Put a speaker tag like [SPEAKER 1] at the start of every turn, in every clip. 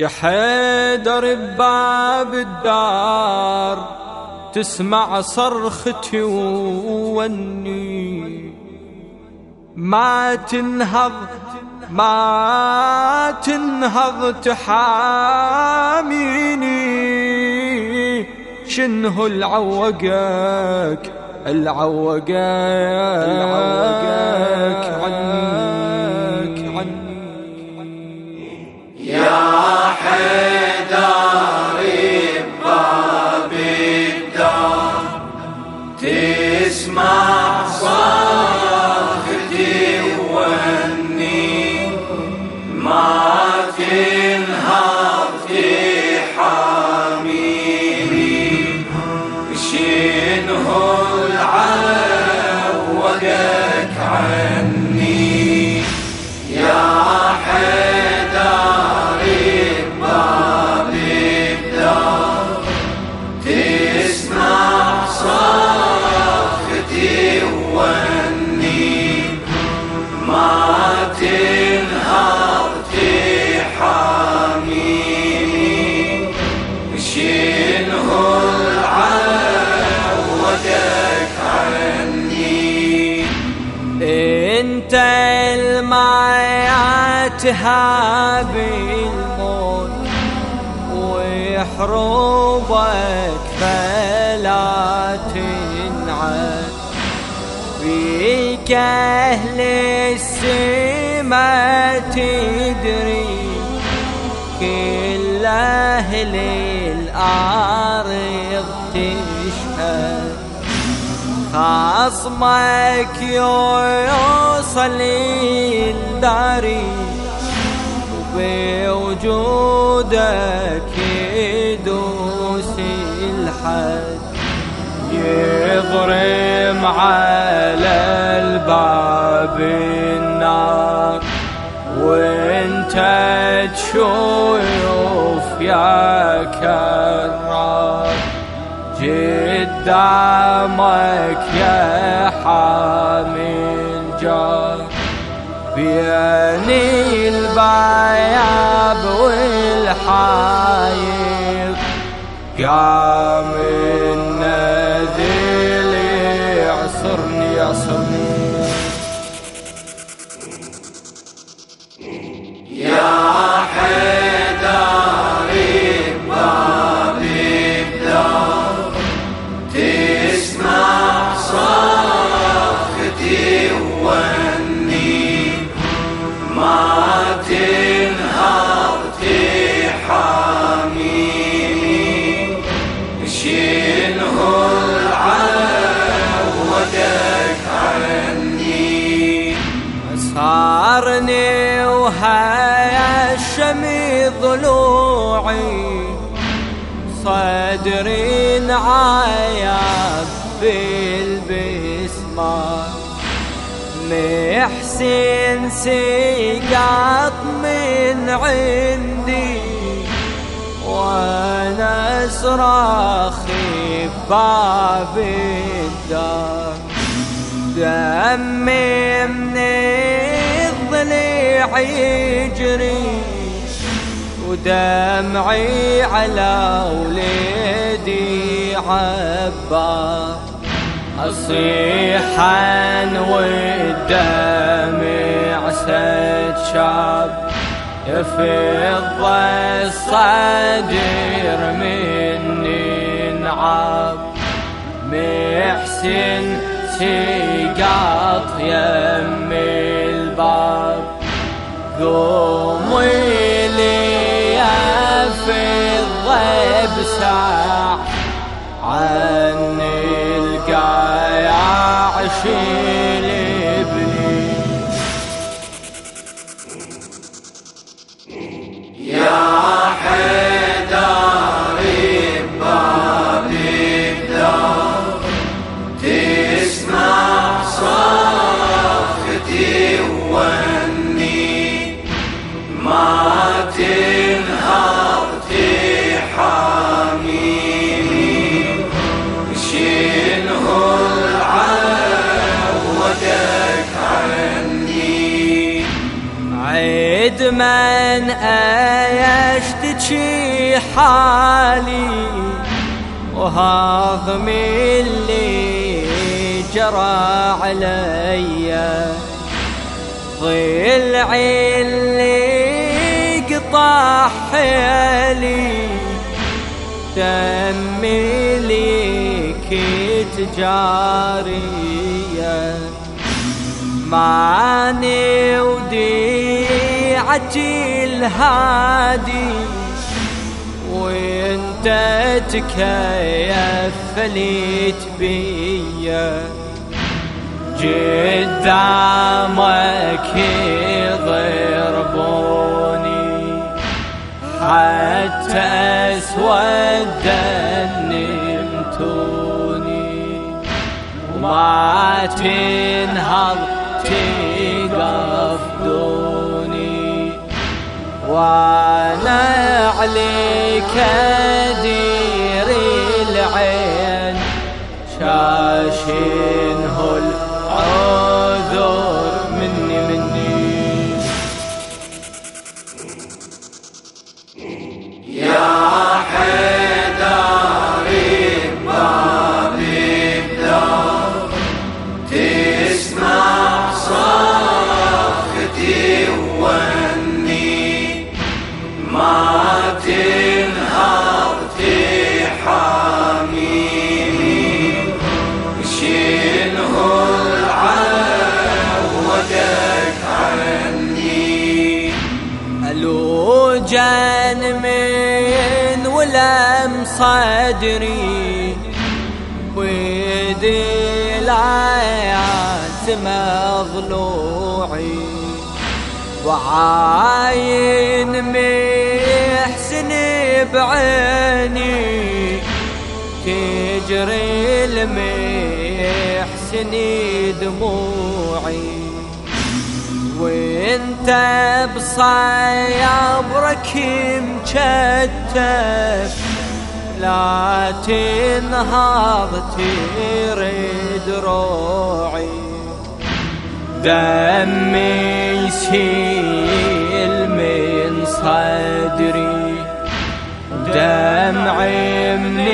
[SPEAKER 1] يا حيدر بباب الدار تسمع صرختي ووني ما تنهض ما تنهض تحاميني. شنه العوقك؟ العوقك العوقك عنك
[SPEAKER 2] ما
[SPEAKER 1] هابي الموت وحروبك فلا تنعد فيك أهل السما تدري كل أهل الأرض تشهد. خصمك يوصل الداري وبوجودك يدوس الحد يضرم على الباب النار. وانت تشوف يا كرار قدامك يا حامل جار. بيني البياب والحايط قام النذيل يعصرني يعصرني. محسن سيقاط من عندي وأنا صراخي بباب الدار. دمي من الضليع يجري ودمعي على وليدي عبار أصيحا والدمع سد شاب يفض الصدر مني انعاب. محسن سيقاط يم الباب. قومي لي في الضيب من اشتكي حالي وهضم اللي جرى علي ضلعي اللي قطع حيلي دمي ليك تجاريه ماني وديعتي الهادي وانت تكيف فليت بيا قدامك يضربوني حتى أسود نمتوني وما تنهض تقف دوني وأنا عليك أدير العين. شاشين ويدي الآيات مضلوعي وعاين محسن بعيني تجري المحسن دموعي. وانت بصيابرك مكتف لا تنهض تريد روعي دمي يسيل من صدري. دمعي من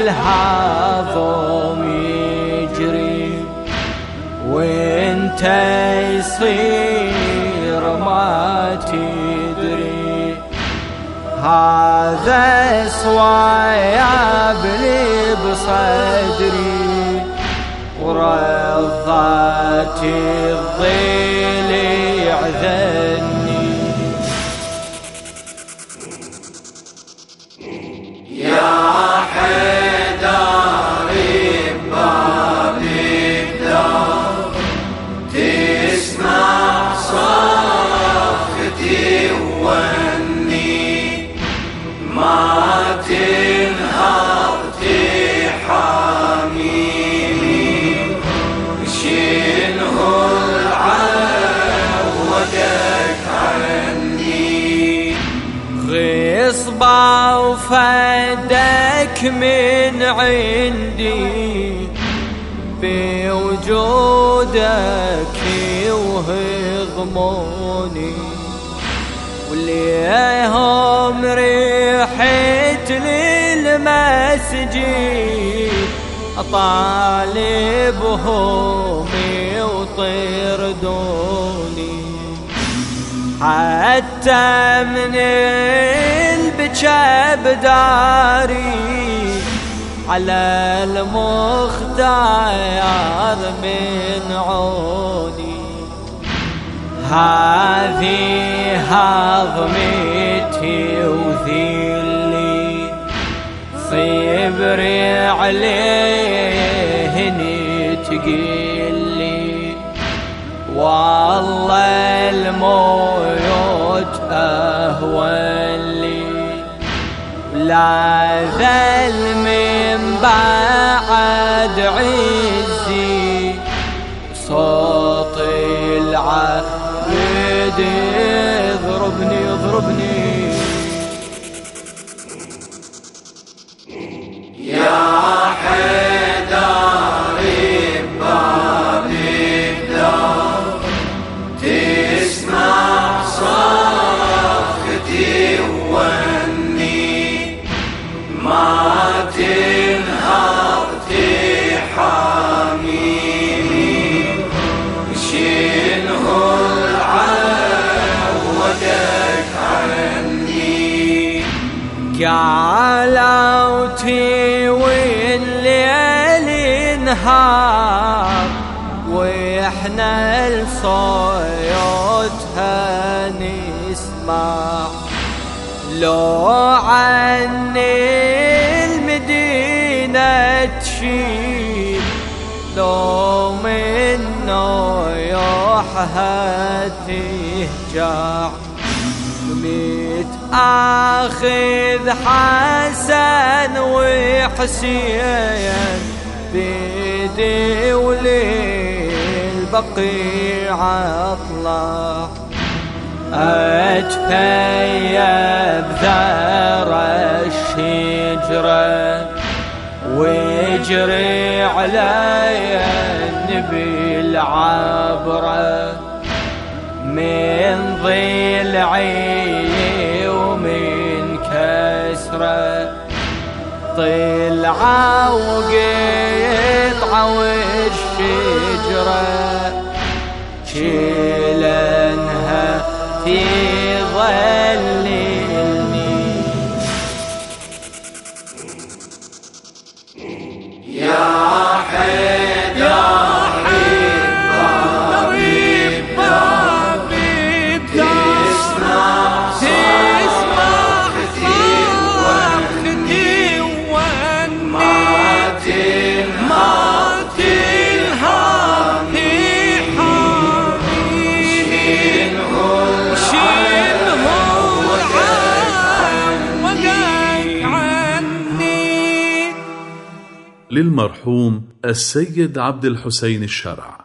[SPEAKER 1] الهضم يجري. وانت يصير تدري. هذا صوايا بلي بصدري ورضات الظل يعذني. من عندي بوجودك وهضموني واللي هم ريحت للمسجد أطالبهم وطردوني حتى من البكى بداري على المختار من عوني. هذه هضمتي وذلي صبري عليه نتقلي والله الموت أهون لي لا ذل من بعد عزي قالوا تيوي الليل نهار وإحنا لصوتها نسمع لو عني المدينة تشيل لو من نويوحها تهجع. متآخذ حسن وحسين بيدي وللبقيع أطلع. اتفيب ذر الشجرة ويجري علي النبي العبرة من ضلعي كسره طلع وقطع والشجرة شيلنها في ظلي
[SPEAKER 3] للمرحوم السيد عبد الحسين الشرع.